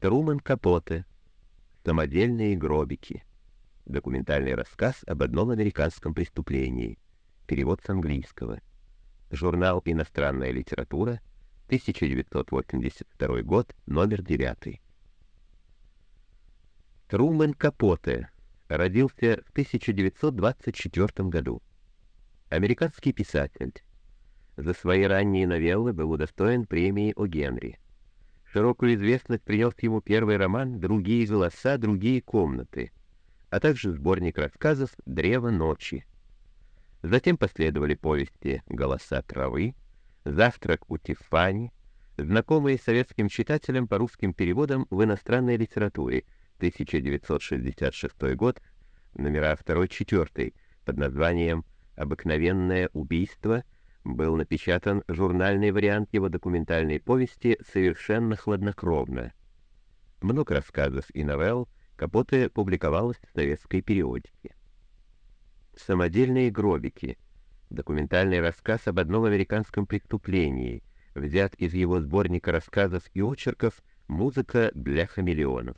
Труман Капоте. Самодельные гробики. Документальный рассказ об одном американском преступлении. Перевод с английского. Журнал «Иностранная литература», 1982 год, номер 9. Трумэн Капоте родился в 1924 году. Американский писатель. За свои ранние новеллы был удостоен премии О. Генри. Широкую известность принес ему первый роман «Другие голоса, другие комнаты», а также сборник рассказов «Древо ночи». Затем последовали повести «Голоса травы», «Завтрак у Тиффани», знакомые советским читателям по русским переводам в иностранной литературе, 1966 год, номера 2-4, под названием «Обыкновенное убийство», был напечатан журнальный вариант его документальной повести совершенно хладнокровно. Много рассказов и новелл Капоте публиковалось в советской периодике. «Самодельные гробики» — документальный рассказ об одном американском преступлении, взят из его сборника рассказов и очерков «Музыка для хамелеонов».